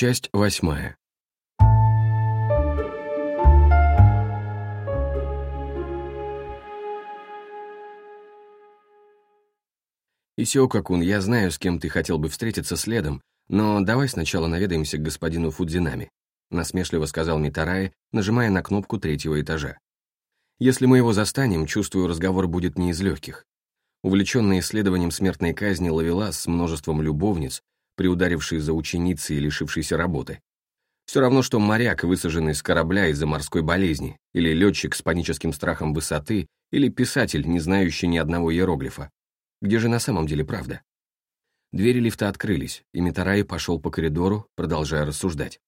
Часть восьмая. Исиока-кун, я знаю, с кем ты хотел бы встретиться следом, но давай сначала наведаемся к господину Фудзинами, насмешливо сказал Митарай, нажимая на кнопку третьего этажа. Если мы его застанем, чувствую, разговор будет не из легких. Увлеченный исследованием смертной казни Лавелас с множеством любовниц, приударивший за ученицей и лишившийся работы. Все равно, что моряк, высаженный с корабля из-за морской болезни, или летчик с паническим страхом высоты, или писатель, не знающий ни одного иероглифа. Где же на самом деле правда? Двери лифта открылись, и Митарай пошел по коридору, продолжая рассуждать.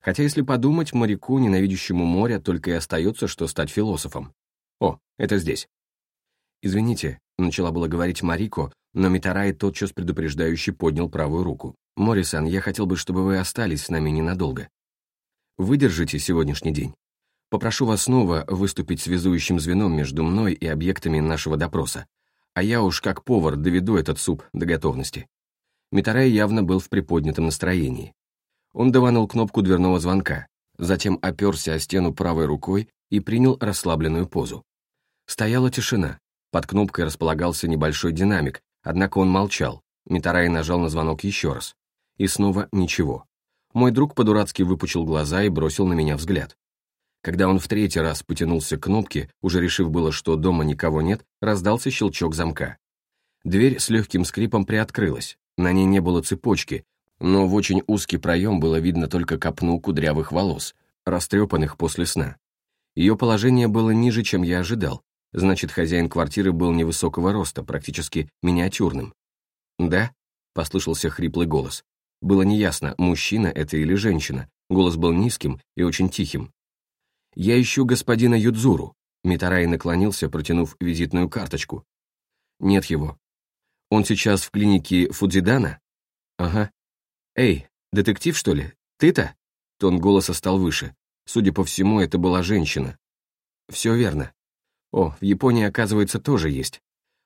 Хотя, если подумать, моряку, ненавидящему море, только и остается, что стать философом. О, это здесь. «Извините», — начала было говорить Марико, но Митарай тотчас предупреждающе поднял правую руку. «Моррисон, я хотел бы, чтобы вы остались с нами ненадолго. Выдержите сегодняшний день. Попрошу вас снова выступить связующим звеном между мной и объектами нашего допроса, а я уж как повар доведу этот суп до готовности». Митарай явно был в приподнятом настроении. Он даванул кнопку дверного звонка, затем оперся о стену правой рукой и принял расслабленную позу. Стояла тишина. Под кнопкой располагался небольшой динамик, однако он молчал. Митарай нажал на звонок еще раз. И снова ничего. Мой друг по-дурацки выпучил глаза и бросил на меня взгляд. Когда он в третий раз потянулся к кнопке, уже решив было, что дома никого нет, раздался щелчок замка. Дверь с легким скрипом приоткрылась. На ней не было цепочки, но в очень узкий проем было видно только копну кудрявых волос, растрепанных после сна. Ее положение было ниже, чем я ожидал, значит, хозяин квартиры был невысокого роста, практически миниатюрным. «Да?» — послышался хриплый голос. Было неясно, мужчина это или женщина, голос был низким и очень тихим. «Я ищу господина Юдзуру», — Митарай наклонился, протянув визитную карточку. «Нет его. Он сейчас в клинике Фудзидана?» «Ага. «Эй, детектив, что ли? Ты-то?» Тон голоса стал выше. Судя по всему, это была женщина. «Все верно. О, в Японии, оказывается, тоже есть.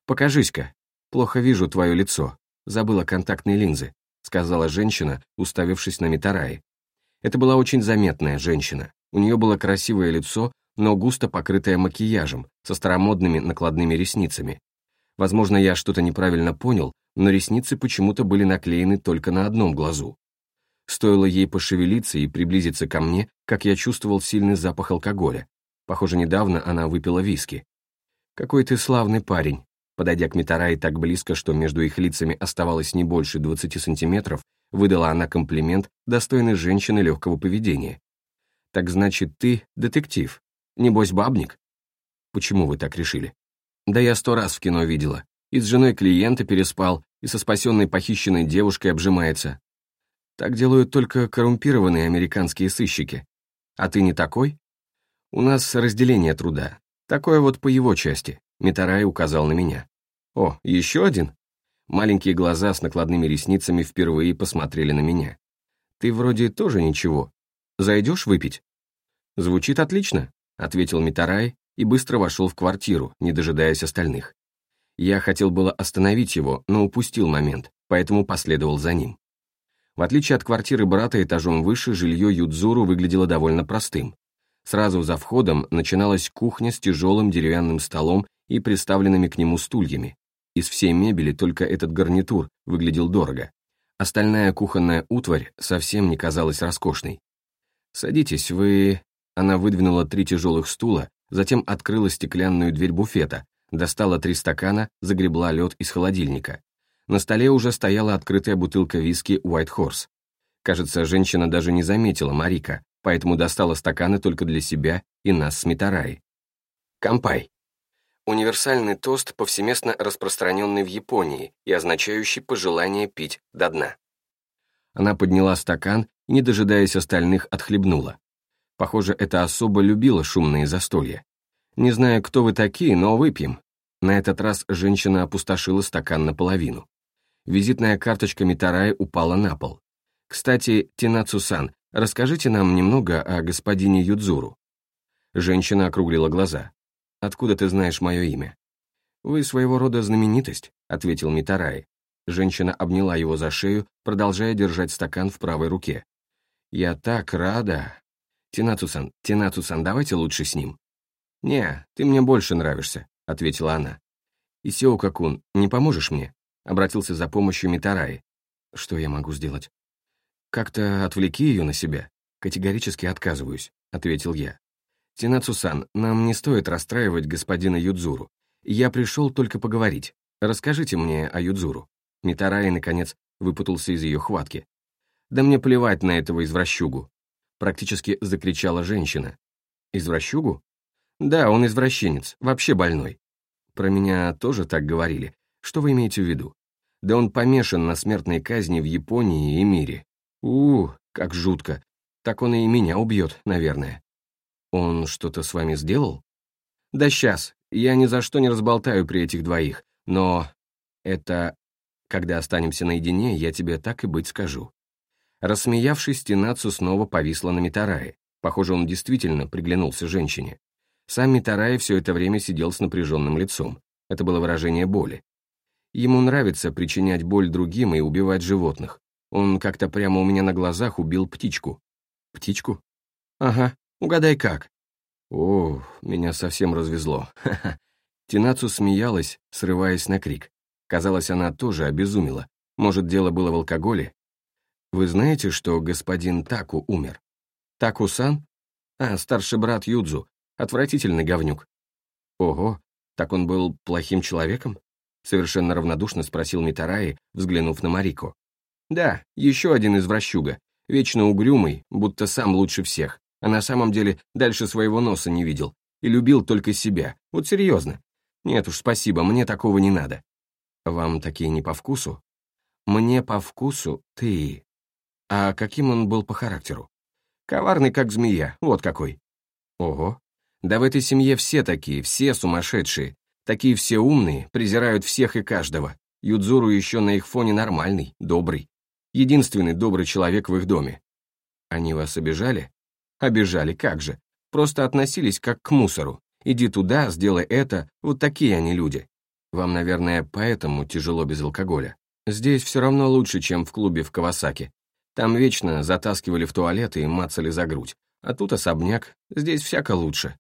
Покажись-ка. Плохо вижу твое лицо. Забыла контактные линзы», сказала женщина, уставившись на Митараи. Это была очень заметная женщина. У нее было красивое лицо, но густо покрытое макияжем, со старомодными накладными ресницами. Возможно, я что-то неправильно понял, но ресницы почему-то были наклеены только на одном глазу. Стоило ей пошевелиться и приблизиться ко мне, как я чувствовал сильный запах алкоголя. Похоже, недавно она выпила виски. «Какой ты славный парень!» Подойдя к Митарае так близко, что между их лицами оставалось не больше 20 сантиметров, выдала она комплимент, достойный женщины легкого поведения. «Так значит, ты детектив? Небось, бабник?» «Почему вы так решили?» «Да я сто раз в кино видела и с женой клиента переспал, и со спасенной похищенной девушкой обжимается. Так делают только коррумпированные американские сыщики. А ты не такой? У нас разделение труда. Такое вот по его части. Митарай указал на меня. О, еще один? Маленькие глаза с накладными ресницами впервые посмотрели на меня. Ты вроде тоже ничего. Зайдешь выпить? Звучит отлично, ответил Митарай и быстро вошел в квартиру, не дожидаясь остальных. Я хотел было остановить его, но упустил момент, поэтому последовал за ним. В отличие от квартиры брата этажом выше, жилье Юдзуру выглядело довольно простым. Сразу за входом начиналась кухня с тяжелым деревянным столом и приставленными к нему стульями. Из всей мебели только этот гарнитур выглядел дорого. Остальная кухонная утварь совсем не казалась роскошной. «Садитесь, вы...» Она выдвинула три тяжелых стула, затем открыла стеклянную дверь буфета, достала три стакана, загребла лед из холодильника. На столе уже стояла открытая бутылка виски White Horse. Кажется, женщина даже не заметила Марика, поэтому достала стаканы только для себя и нас с Митараи. Кампай. Универсальный тост, повсеместно распространенный в Японии и означающий пожелание пить до дна. Она подняла стакан и, не дожидаясь остальных, отхлебнула. Похоже, эта особа любила шумные застолья. Не знаю, кто вы такие, но выпьем». На этот раз женщина опустошила стакан наполовину. Визитная карточка Митарая упала на пол. «Кстати, Тинацу-сан, расскажите нам немного о господине Юдзуру». Женщина округлила глаза. «Откуда ты знаешь мое имя?» «Вы своего рода знаменитость», — ответил Митарай. Женщина обняла его за шею, продолжая держать стакан в правой руке. Я так рада. Тинацусан, Тинацусан, давайте лучше с ним. Не, ты мне больше нравишься, ответила она. Исиока-кун, не поможешь мне? Обратился за помощью Митараи. Что я могу сделать? Как-то отвлеки ее на себя. Категорически отказываюсь, ответил я. Тинацусан, нам не стоит расстраивать господина Юдзуру. Я пришел только поговорить. Расскажите мне о Юдзуру. Митараи, наконец, выпутался из ее хватки. «Да мне плевать на этого извращугу!» Практически закричала женщина. «Извращугу?» «Да, он извращенец, вообще больной. Про меня тоже так говорили. Что вы имеете в виду? Да он помешан на смертной казни в Японии и мире. У, как жутко. Так он и меня убьет, наверное. Он что-то с вами сделал? Да сейчас, я ни за что не разболтаю при этих двоих, но это когда останемся наедине, я тебе так и быть скажу». Рассмеявшись, Тинацу снова повисла на Митарае. Похоже, он действительно приглянулся женщине. Сам Митарае все это время сидел с напряженным лицом. Это было выражение боли. Ему нравится причинять боль другим и убивать животных. Он как-то прямо у меня на глазах убил птичку. Птичку? Ага, угадай как. О, меня совсем развезло. Ха-ха. Тинацу смеялась, срываясь на крик. Казалось, она тоже обезумела. Может, дело было в алкоголе? Вы знаете, что господин Таку умер? Таку-сан? А, старший брат Юдзу. Отвратительный говнюк. Ого, так он был плохим человеком? Совершенно равнодушно спросил Митараи, взглянув на Марико. Да, еще один извращуга. Вечно угрюмый, будто сам лучше всех. А на самом деле дальше своего носа не видел. И любил только себя. Вот серьезно. Нет уж, спасибо, мне такого не надо. Вам такие не по вкусу? Мне по вкусу ты. А каким он был по характеру? Коварный, как змея, вот какой. Ого. Да в этой семье все такие, все сумасшедшие. Такие все умные, презирают всех и каждого. Юдзуру еще на их фоне нормальный, добрый. Единственный добрый человек в их доме. Они вас обижали? Обижали, как же. Просто относились как к мусору. Иди туда, сделай это, вот такие они люди. Вам, наверное, поэтому тяжело без алкоголя. Здесь все равно лучше, чем в клубе в Кавасаки. Там вечно затаскивали в туалет и мацали за грудь. А тут особняк, здесь всяко лучше.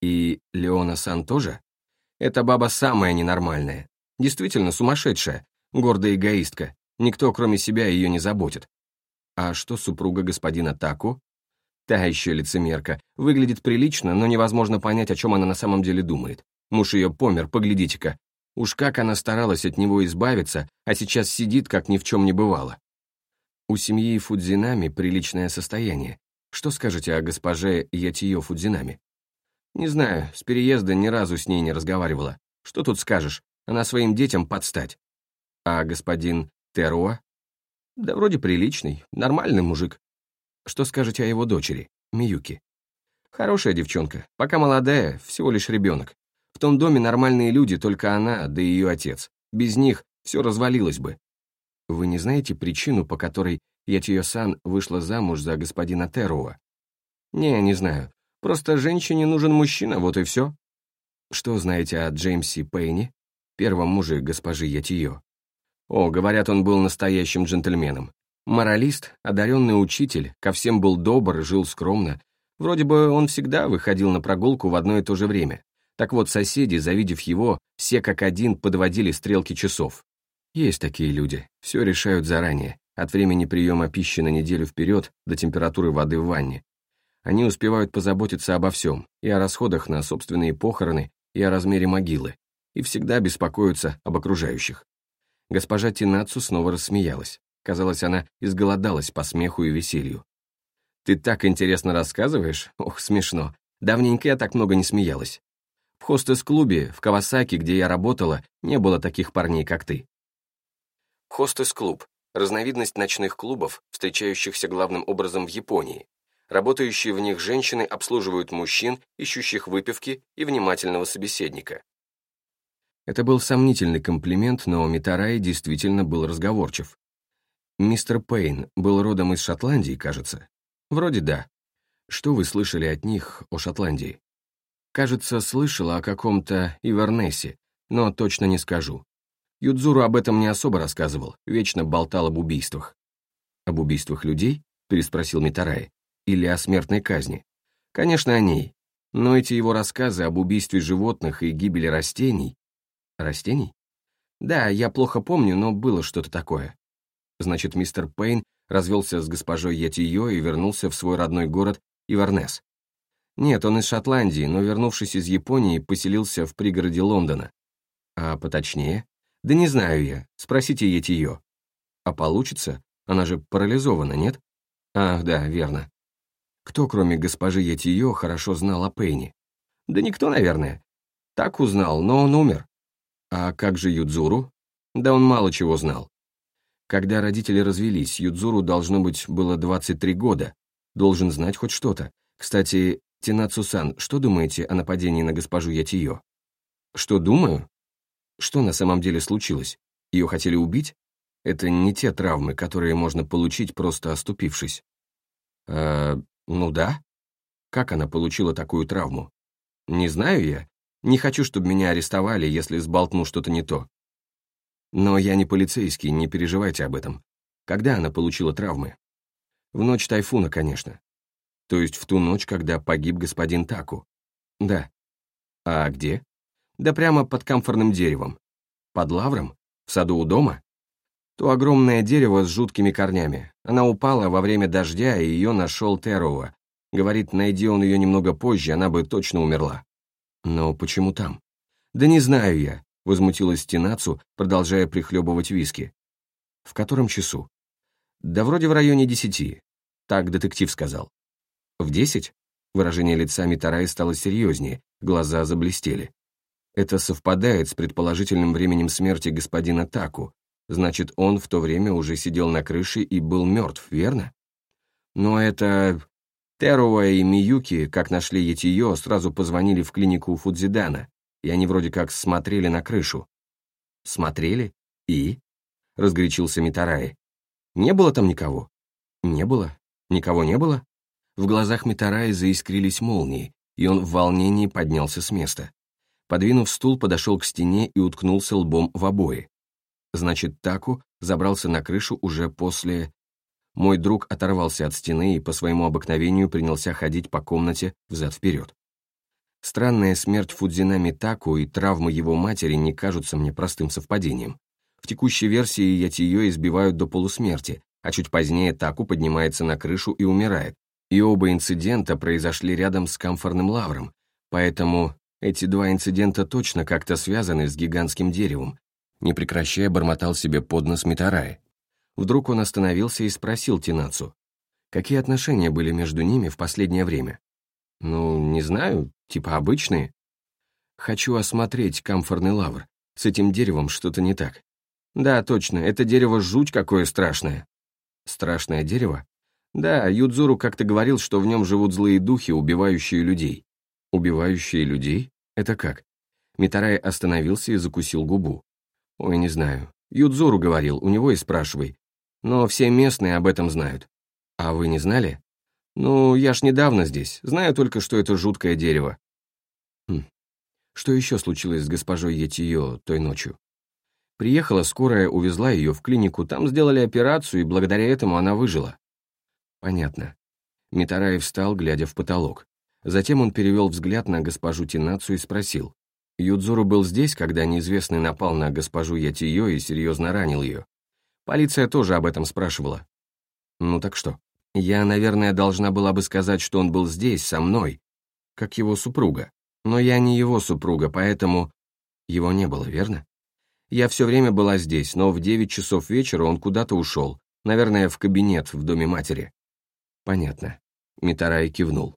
И Леона Сан тоже? Эта баба самая ненормальная. Действительно сумасшедшая, гордая эгоистка. Никто, кроме себя, ее не заботит. А что супруга господина Таку? Та еще лицемерка. Выглядит прилично, но невозможно понять, о чем она на самом деле думает. Муж ее помер, поглядите-ка. Уж как она старалась от него избавиться, а сейчас сидит, как ни в чем не бывало. У семьи Фудзинами приличное состояние. Что скажете о госпоже Ятиё Фудзинами? Не знаю, с переезда ни разу с ней не разговаривала. Что тут скажешь? Она своим детям подстать. А господин Теруа? Да вроде приличный, нормальный мужик. Что скажете о его дочери, Миюки? Хорошая девчонка, пока молодая, всего лишь ребенок. В том доме нормальные люди, только она, да и ее отец. Без них все развалилось бы. Вы не знаете причину, по которой Ятиё-сан вышла замуж за господина Теруа? Не, не знаю. Просто женщине нужен мужчина, вот и все. Что знаете о Джеймсе Пейне, первом муже госпожи Ятиё? О, говорят, он был настоящим джентльменом. Моралист, одаренный учитель, ко всем был добр, жил скромно. Вроде бы он всегда выходил на прогулку в одно и то же время. Так вот, соседи, завидев его, все как один подводили стрелки часов. Есть такие люди, все решают заранее, от времени приема пищи на неделю вперед до температуры воды в ванне. Они успевают позаботиться обо всем, и о расходах на собственные похороны, и о размере могилы, и всегда беспокоятся об окружающих. Госпожа Тинацу снова рассмеялась. Казалось, она изголодалась по смеху и веселью. «Ты так интересно рассказываешь? Ох, смешно. Давненько я так много не смеялась. В хостес-клубе в Кавасаки, где я работала, не было таких парней, как ты. Хостес-клуб – разновидность ночных клубов, встречающихся главным образом в Японии. Работающие в них женщины обслуживают мужчин, ищущих выпивки и внимательного собеседника. Это был сомнительный комплимент, но Митарай действительно был разговорчив. Мистер Пейн был родом из Шотландии, кажется. Вроде да. Что вы слышали от них о Шотландии? Кажется, слышала о каком-то Ивернесе, но точно не скажу. Юдзуру об этом не особо рассказывал, вечно болтал об убийствах. Об убийствах людей? — переспросил Митарай. «Или о смертной казни?» «Конечно, о ней. Но эти его рассказы об убийстве животных и гибели растений...» «Растений?» «Да, я плохо помню, но было что-то такое». Значит, мистер Пейн развелся с госпожой Ятиё и вернулся в свой родной город Ивернес. Нет, он из Шотландии, но, вернувшись из Японии, поселился в пригороде Лондона. А поточнее? Да не знаю я, спросите Ятиё. А получится? Она же парализована, нет? Ах, да, верно. Кто, кроме госпожи Ятиё, хорошо знал о Пейне? Да никто, наверное. Так узнал, но он умер. А как же Юдзуру? Да он мало чего знал. Когда родители развелись, Юдзуру, должно быть, было 23 года. Должен знать хоть что-то. Кстати, Тинацу-сан, что думаете о нападении на госпожу Ятиё? Что думаю? Что на самом деле случилось? Ее хотели убить? Это не те травмы, которые можно получить, просто оступившись. Э, ну да. Как она получила такую травму? Не знаю я. Не хочу, чтобы меня арестовали, если сболтну что-то не то. Но я не полицейский, не переживайте об этом. Когда она получила травмы? В ночь тайфуна, конечно. То есть в ту ночь, когда погиб господин Таку. Да. А где? Да прямо под камфорным деревом. Под лавром? В саду у дома? То огромное дерево с жуткими корнями. Она упала во время дождя, и ее нашел Терова. Говорит, найди он ее немного позже, она бы точно умерла. Но почему там? Да не знаю я, возмутилась Тинацу, продолжая прихлебывать виски. В котором часу? Да вроде в районе десяти. Так детектив сказал. В десять? Выражение лица Митараи стало серьезнее, глаза заблестели. Это совпадает с предположительным временем смерти господина Таку, Значит, он в то время уже сидел на крыше и был мертв, верно? Но это... Теруа и Миюки, как нашли Етиё, сразу позвонили в клинику Фудзидана, и они вроде как смотрели на крышу. Смотрели? И? Разгорячился Митараи. Не было там никого? Не было. Никого не было? В глазах Митараи заискрились молнии, и он в волнении поднялся с места. Подвинув стул, подошел к стене и уткнулся лбом в обои. Значит, Таку забрался на крышу уже после... Мой друг оторвался от стены и по своему обыкновению принялся ходить по комнате взад-вперед. Странная смерть Фудзинами Таку и травмы его матери не кажутся мне простым совпадением. В текущей версии Ятиё избивают до полусмерти, а чуть позднее Таку поднимается на крышу и умирает. И оба инцидента произошли рядом с камфорным лавром, поэтому эти два инцидента точно как-то связаны с гигантским деревом, не прекращая бормотал себе под нос Митарай. Вдруг он остановился и спросил Тинацу, какие отношения были между ними в последнее время. «Ну, не знаю, типа обычные». «Хочу осмотреть камфорный лавр. С этим деревом что-то не так». «Да, точно, это дерево жуть какое страшное». «Страшное дерево?» «Да, Юдзуру как-то говорил, что в нем живут злые духи, убивающие людей». «Убивающие людей? Это как?» Митарай остановился и закусил губу. Ой, не знаю. Юдзуру говорил, у него и спрашивай. Но все местные об этом знают. А вы не знали? Ну, я ж недавно здесь. Знаю только, что это жуткое дерево. Хм. Что еще случилось с госпожой Етиё той ночью? Приехала скорая, увезла ее в клинику, там сделали операцию, и благодаря этому она выжила. Понятно. Митараев встал, глядя в потолок. Затем он перевел взгляд на госпожу Тинацу и спросил. Юдзуру был здесь, когда неизвестный напал на госпожу Ятиё и серьезно ранил ее. Полиция тоже об этом спрашивала. Ну так что? Я, наверное, должна была бы сказать, что он был здесь, со мной, как его супруга. Но я не его супруга, поэтому... Его не было, верно? Я все время была здесь, но в девять часов вечера он куда-то ушел. Наверное, в кабинет в доме матери. Понятно. Митарай кивнул.